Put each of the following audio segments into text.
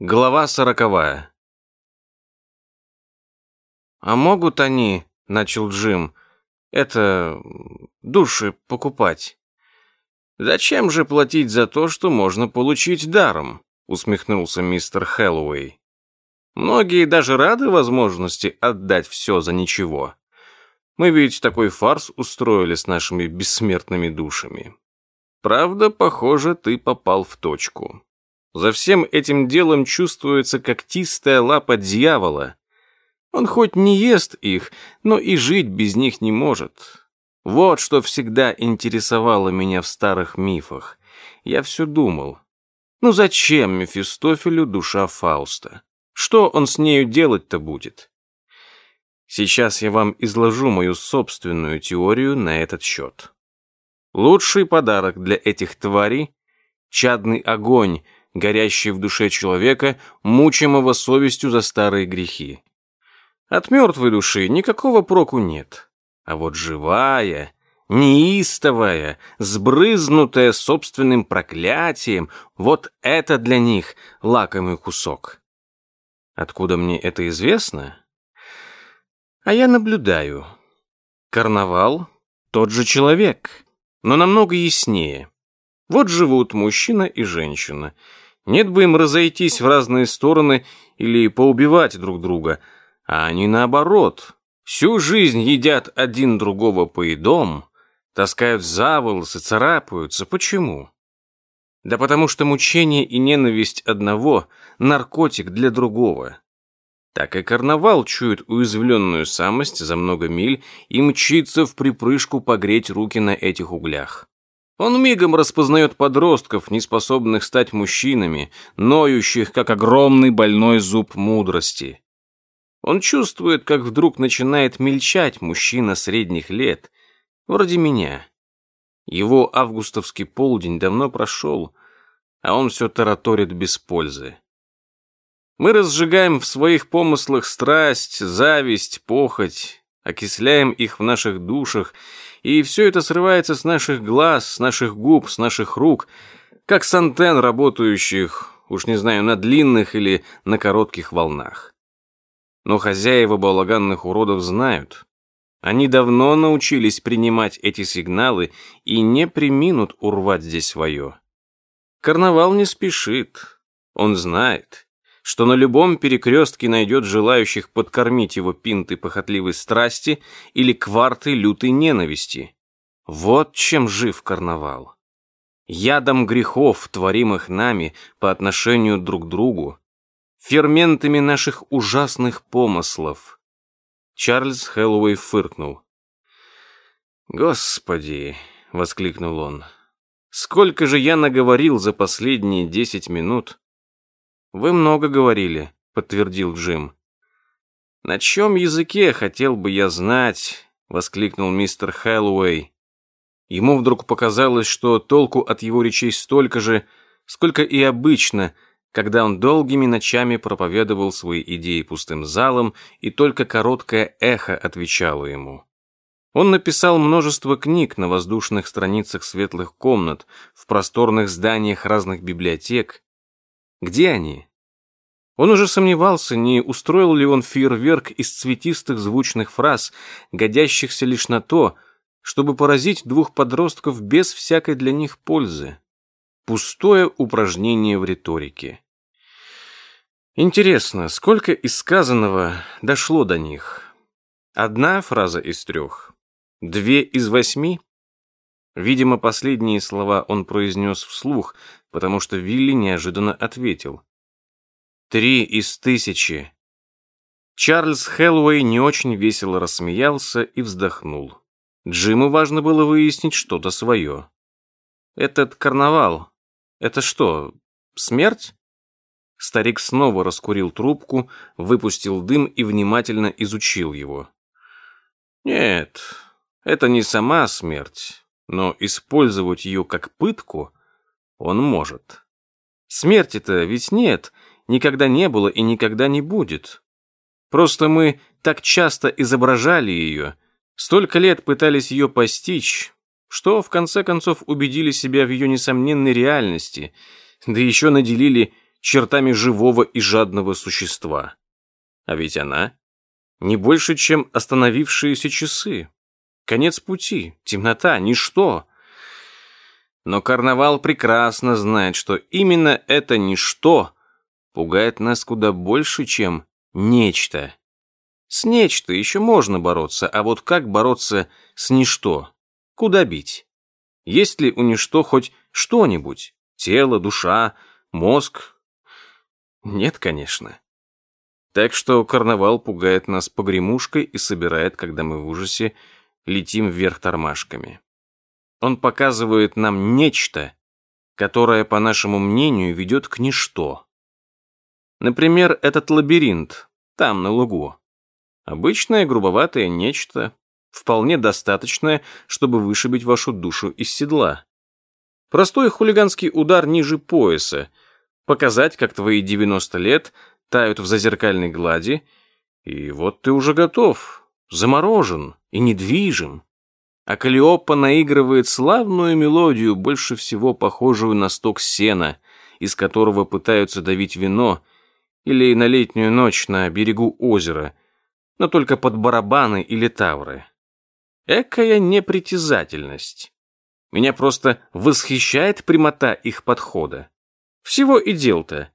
Глава сороковая. «А могут они, — начал Джим, — это... души покупать?» «Зачем же платить за то, что можно получить даром?» — усмехнулся мистер Хэллоуэй. «Многие даже рады возможности отдать все за ничего. Мы ведь такой фарс устроили с нашими бессмертными душами. Правда, похоже, ты попал в точку». За всем этим делом чувствуется когтистая лапа дьявола. Он хоть не ест их, но и жить без них не может. Вот что всегда интересовало меня в старых мифах. Я все думал, ну зачем Мефистофелю душа Фауста? Что он с нею делать-то будет? Сейчас я вам изложу мою собственную теорию на этот счет. Лучший подарок для этих тварей — чадный огонь — горящий в душе человека, мучимого совестью за старые грехи. От мертвой души никакого проку нет. А вот живая, неистовая, сбрызнутая собственным проклятием, вот это для них лакомый кусок. Откуда мне это известно? А я наблюдаю. Карнавал — тот же человек, но намного яснее. Вот живут мужчина и женщина — нет бы им разойтись в разные стороны или поубивать друг друга, а они наоборот. Всю жизнь едят один другого поедом, таскают за волосы, царапаются. Почему? Да потому что мучение и ненависть одного – наркотик для другого. Так и карнавал чует уязвленную самость за много миль и мчится в припрыжку погреть руки на этих углях. Он мигом распознает подростков, не способных стать мужчинами, ноющих, как огромный больной зуб мудрости. Он чувствует, как вдруг начинает мельчать мужчина средних лет, вроде меня. Его августовский полдень давно прошел, а он все тараторит без пользы. Мы разжигаем в своих помыслах страсть, зависть, похоть, окисляем их в наших душах и все это срывается с наших глаз, с наших губ, с наших рук, как с антенн, работающих, уж не знаю, на длинных или на коротких волнах. Но хозяева балаганных уродов знают. Они давно научились принимать эти сигналы и не приминут урвать здесь свое. Карнавал не спешит. Он знает что на любом перекрестке найдет желающих подкормить его пинты похотливой страсти или кварты лютой ненависти. Вот чем жив карнавал. Ядом грехов, творимых нами по отношению друг к другу, ферментами наших ужасных помыслов. Чарльз Хэллоуэй фыркнул. «Господи!» — воскликнул он. «Сколько же я наговорил за последние десять минут, «Вы много говорили», — подтвердил Джим. «На чем языке, хотел бы я знать», — воскликнул мистер Хэллоуэй. Ему вдруг показалось, что толку от его речей столько же, сколько и обычно, когда он долгими ночами проповедовал свои идеи пустым залом, и только короткое эхо отвечало ему. Он написал множество книг на воздушных страницах светлых комнат, в просторных зданиях разных библиотек, где они? Он уже сомневался, не устроил ли он фейерверк из цветистых звучных фраз, годящихся лишь на то, чтобы поразить двух подростков без всякой для них пользы. Пустое упражнение в риторике. Интересно, сколько из сказанного дошло до них? Одна фраза из трех? Две из восьми? Видимо, последние слова он произнес вслух, потому что Вилли неожиданно ответил. «Три из тысячи». Чарльз Хэллоуэй не очень весело рассмеялся и вздохнул. Джиму важно было выяснить что-то свое. «Этот карнавал, это что, смерть?» Старик снова раскурил трубку, выпустил дым и внимательно изучил его. «Нет, это не сама смерть, но использовать ее как пытку он может. Смерти-то ведь нет, никогда не было и никогда не будет. Просто мы так часто изображали ее, столько лет пытались ее постичь, что в конце концов убедили себя в ее несомненной реальности, да еще наделили чертами живого и жадного существа. А ведь она не больше, чем остановившиеся часы. Конец пути, темнота, ничто. Но карнавал прекрасно знает, что именно это ничто пугает нас куда больше, чем нечто. С нечто еще можно бороться, а вот как бороться с ничто? Куда бить? Есть ли у ничто хоть что-нибудь? Тело, душа, мозг? Нет, конечно. Так что карнавал пугает нас погремушкой и собирает, когда мы в ужасе летим вверх тормашками. Он показывает нам нечто, которое, по нашему мнению, ведет к ничто. Например, этот лабиринт, там, на лугу. Обычное грубоватое нечто, вполне достаточное, чтобы вышибить вашу душу из седла. Простой хулиганский удар ниже пояса, показать, как твои 90 лет тают в зазеркальной глади, и вот ты уже готов, заморожен и недвижим а Калиопа наигрывает славную мелодию, больше всего похожую на сток сена, из которого пытаются давить вино, или на летнюю ночь на берегу озера, но только под барабаны или тавры. Экая непритязательность. Меня просто восхищает прямота их подхода. Всего и дел-то.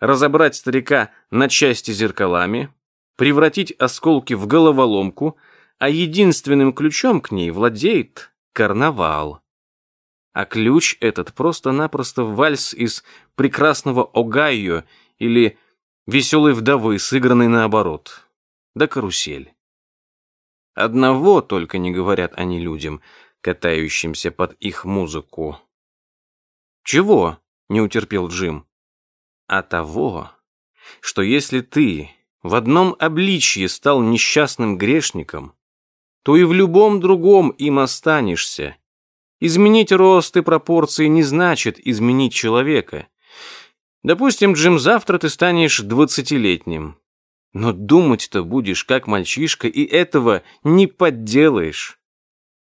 Разобрать старика на части зеркалами, превратить осколки в головоломку — а единственным ключом к ней владеет карнавал. А ключ этот просто-напросто вальс из прекрасного Огайо или веселой вдовы, сыгранной наоборот. Да карусель. Одного только не говорят они людям, катающимся под их музыку. «Чего?» — не утерпел Джим. «А того, что если ты в одном обличье стал несчастным грешником, то и в любом другом им останешься. Изменить рост и пропорции не значит изменить человека. Допустим, Джим, завтра ты станешь двадцатилетним. Но думать-то будешь как мальчишка, и этого не подделаешь.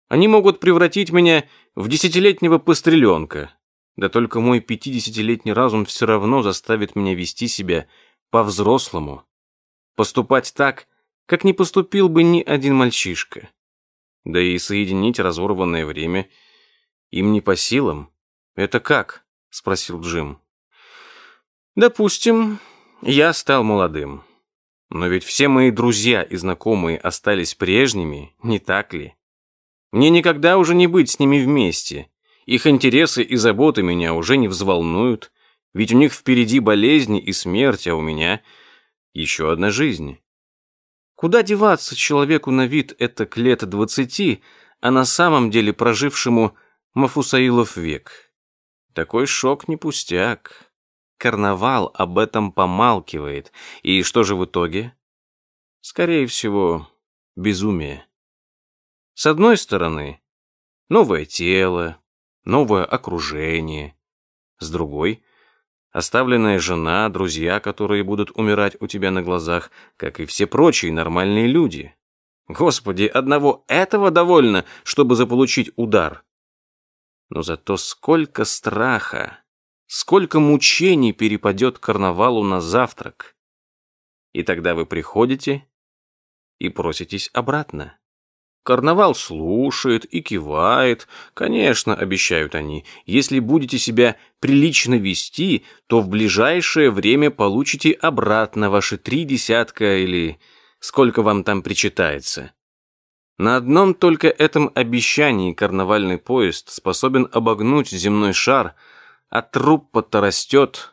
Они могут превратить меня в десятилетнего постреленка. Да только мой пятидесятилетний разум все равно заставит меня вести себя по-взрослому. Поступать так, как не поступил бы ни один мальчишка. Да и соединить разорванное время им не по силам. Это как? спросил Джим. Допустим, я стал молодым. Но ведь все мои друзья и знакомые остались прежними, не так ли? Мне никогда уже не быть с ними вместе. Их интересы и заботы меня уже не взволнуют, ведь у них впереди болезни и смерть, а у меня еще одна жизнь. Куда деваться человеку на вид это к лет двадцати, а на самом деле прожившему Мафусаилов век? Такой шок не пустяк. Карнавал об этом помалкивает. И что же в итоге? Скорее всего, безумие. С одной стороны, новое тело, новое окружение. С другой Оставленная жена, друзья, которые будут умирать у тебя на глазах, как и все прочие нормальные люди. Господи, одного этого довольно, чтобы заполучить удар. Но зато сколько страха, сколько мучений перепадет карнавалу на завтрак. И тогда вы приходите и проситесь обратно. Карнавал слушает и кивает. Конечно, обещают они, если будете себя прилично вести, то в ближайшее время получите обратно ваши три десятка или сколько вам там причитается. На одном только этом обещании карнавальный поезд способен обогнуть земной шар, а труппа-то растет.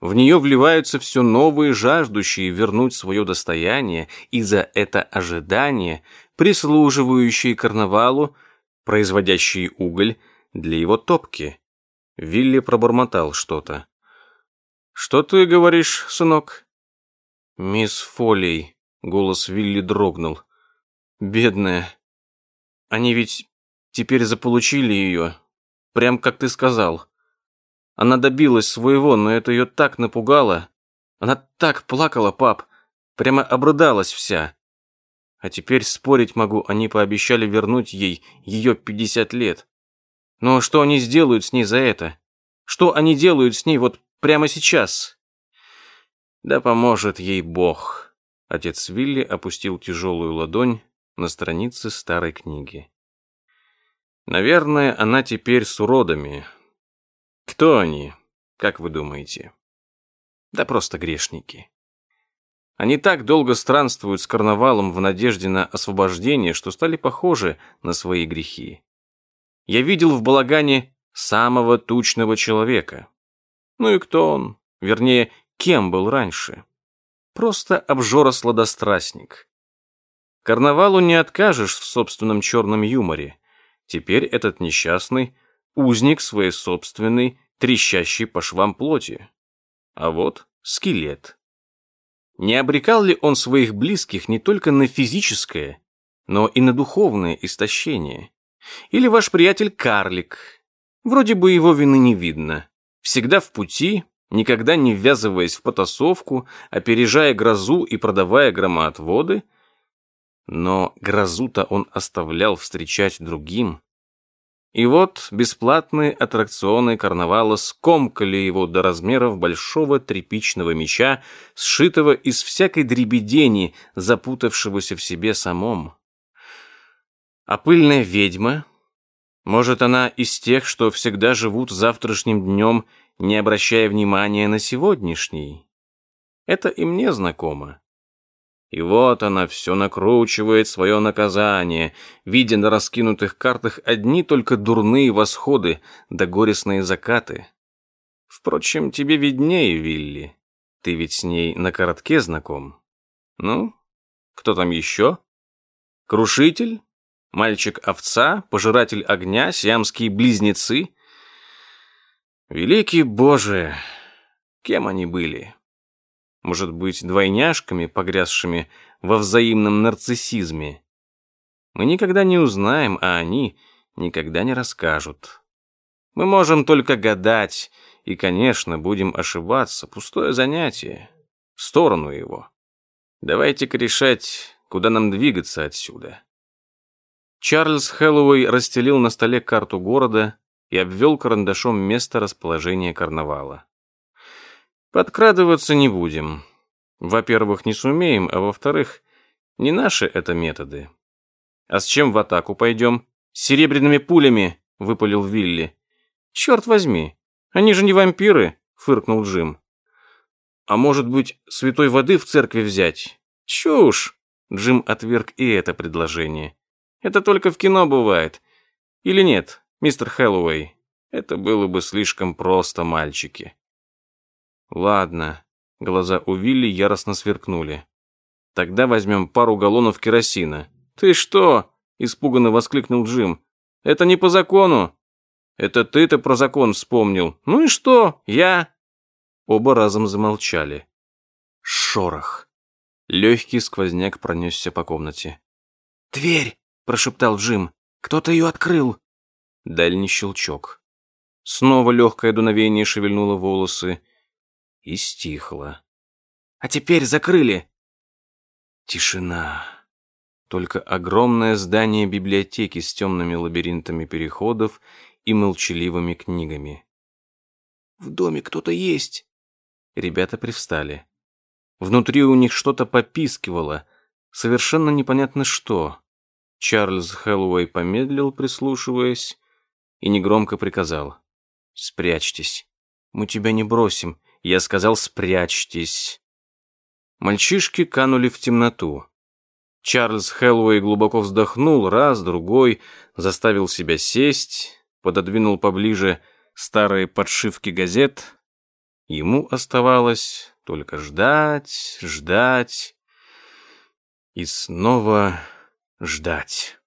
В нее вливаются все новые жаждущие вернуть свое достояние, и за это ожидание – прислуживающие карнавалу, производящие уголь для его топки. Вилли пробормотал что-то. «Что ты говоришь, сынок?» «Мисс Фолей», — голос Вилли дрогнул. «Бедная. Они ведь теперь заполучили ее, прям как ты сказал. Она добилась своего, но это ее так напугало. Она так плакала, пап, прямо обрыдалась вся. А теперь спорить могу, они пообещали вернуть ей ее 50 лет. Но что они сделают с ней за это? Что они делают с ней вот прямо сейчас? Да поможет ей Бог. Отец Вилли опустил тяжелую ладонь на странице старой книги. Наверное, она теперь с уродами. Кто они, как вы думаете? Да просто грешники. Они так долго странствуют с карнавалом в надежде на освобождение, что стали похожи на свои грехи. Я видел в балагане самого тучного человека. Ну и кто он? Вернее, кем был раньше? Просто обжора-сладострастник. Карнавалу не откажешь в собственном черном юморе. Теперь этот несчастный — узник своей собственной, трещащей по швам плоти. А вот скелет. Не обрекал ли он своих близких не только на физическое, но и на духовное истощение? Или ваш приятель карлик? Вроде бы его вины не видно. Всегда в пути, никогда не ввязываясь в потасовку, опережая грозу и продавая громоотводы. Но грозу-то он оставлял встречать другим. И вот бесплатные аттракционы карнавала скомкали его до размеров большого тряпичного меча, сшитого из всякой дребедени, запутавшегося в себе самом. А пыльная ведьма? Может, она из тех, что всегда живут завтрашним днем, не обращая внимания на сегодняшний? Это и мне знакомо. И вот она все накручивает свое наказание, видя на раскинутых картах одни только дурные восходы да горестные закаты. Впрочем, тебе виднее, Вилли. Ты ведь с ней на коротке знаком. Ну, кто там еще? Крушитель? Мальчик-овца? Пожиратель огня? Сиамские близнецы? Великий Боже! Кем они были? Может быть, двойняшками, погрязшими во взаимном нарциссизме. Мы никогда не узнаем, а они никогда не расскажут. Мы можем только гадать, и, конечно, будем ошибаться. Пустое занятие. В сторону его. Давайте-ка решать, куда нам двигаться отсюда. Чарльз Хэллоуэй расстелил на столе карту города и обвел карандашом место расположения карнавала. Подкрадываться не будем. Во-первых, не сумеем, а во-вторых, не наши это методы. А с чем в атаку пойдем? С серебряными пулями, выпалил Вилли. Черт возьми, они же не вампиры, фыркнул Джим. А может быть, святой воды в церкви взять? Чушь! Джим отверг и это предложение. Это только в кино бывает. Или нет, мистер Хэллоуэй? Это было бы слишком просто, мальчики. Ладно. Глаза у Вилли яростно сверкнули. Тогда возьмем пару галлонов керосина. Ты что? Испуганно воскликнул Джим. Это не по закону. Это ты-то про закон вспомнил. Ну и что? Я... Оба разом замолчали. Шорох. Легкий сквозняк пронесся по комнате. «Дверь!» – прошептал Джим. «Кто-то ее открыл!» Дальний щелчок. Снова легкое дуновение шевельнуло волосы и стихло. «А теперь закрыли!» Тишина. Только огромное здание библиотеки с темными лабиринтами переходов и молчаливыми книгами. «В доме кто-то есть!» Ребята привстали. Внутри у них что-то попискивало, совершенно непонятно что. Чарльз Хэллоуэй помедлил, прислушиваясь, и негромко приказал. «Спрячьтесь. Мы тебя не бросим. Я сказал «спрячьтесь». Мальчишки канули в темноту. Чарльз Хэллоуэй глубоко вздохнул раз, другой, заставил себя сесть, пододвинул поближе старые подшивки газет. Ему оставалось только ждать, ждать и снова ждать.